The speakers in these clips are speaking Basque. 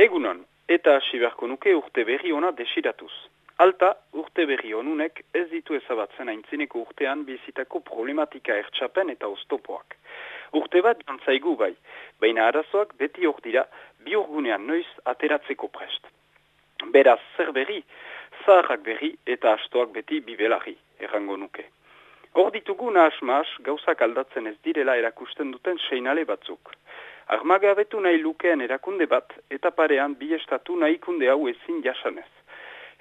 Egunon, eta hasi beharko nuke urte berri ona desiratuz. Alta, urte berri honunek ez ditu ezabatzen aintzineko urtean bizitako problematika ertsapen eta oztopoak. Urte bat jantzaigu bai, baina arazoak beti hor dira bi urgunean noiz ateratzeko prest. Beraz, zer berri, zaharrak berri eta astoak beti bibelari, errango nuke. Hor ditugu nahas gauzak aldatzen ez direla erakusten duten seinale batzuk. Armagabetu nahi lukeen erakunde bat, eta parean bi estatu nahikunde hau ezin jasanez.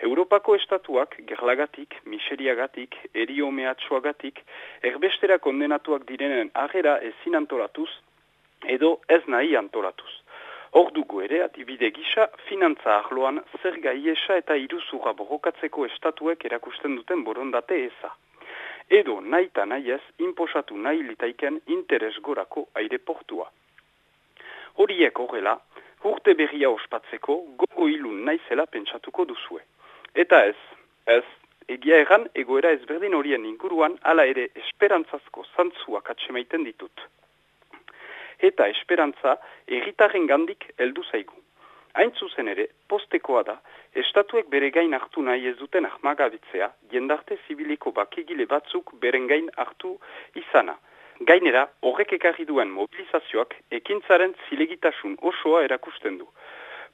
Europako estatuak gerlagatik, miseriagatik, eriomeatsuagatik, erbestera kondenatuak direnen agera ezin antolatuz, edo ez nahi antolatuz. Hor dugu ere, adibide gisa, finantza ahloan zer gaiesa eta iruzura borrokatzeko estatuek erakusten duten borondate eza. Edo nahi eta nahi ez, inposatu nahi litaiken interes gorako aireportua. Horiek horrela, urte berria ospatzeko gogo ilun naizela pentsatuko duzue. Eta ez, ez, egia erran egoera ezberdin horien inguruan ala ere esperantzazko zantzuak atsemaiten ditut. Eta esperantza erritaren gandik heldu zaigu. Hain zuzen ere, postekoa da, estatuek bere gain hartu nahi ez duten ahmagabitzea, jendarte zibiliko bakegile batzuk beren gain hartu izana, Gainera, horrek ekarri duen mobilizazioak ekintzaren zilegitasun osoa erakusten du.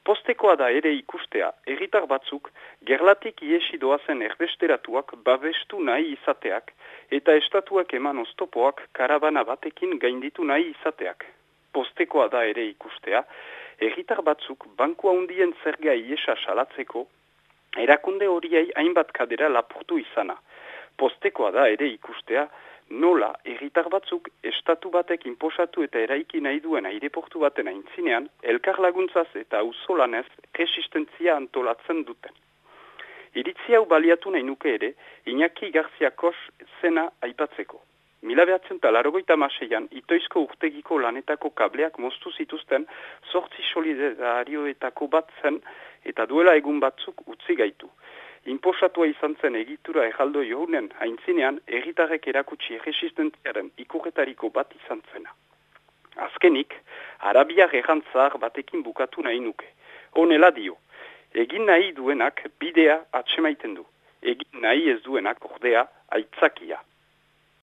Postekoa da ere ikustea, erritar batzuk, gerlatik iesi doazen erbesteratuak babestu nahi izateak, eta estatuak eman oztopoak karabana batekin gainditu nahi izateak. Postekoa da ere ikustea, erritar batzuk bankua undien zerga iesa salatzeko, erakunde horiei hainbat kadera lapurtu izana. Postekoa da ere ikustea, nola erritar batzuk estatu batek inposatu eta eraiki nahi duen aireportu baten aintzinean, elkar laguntzaz eta auzolanez resistentzia antolatzen duten. Iritzi hau baliatu nahi nuke ere, Iñaki Garzia Kos zena aipatzeko. Mila behatzen talarogoita maseian, itoizko urtegiko lanetako kableak moztu zituzten sortzi solidarioetako bat zen eta duela egun batzuk utzi gaitu. Inposatua izan zen egitura erraldo johunen haintzinean erritarrek erakutsi resistentziaren ikurretariko bat izan zena. Azkenik, arabiak errantzar batekin bukatu nahi nuke. Honela dio, egin nahi duenak bidea atsemaiten du. Egin nahi ez duenak ordea aitzakia.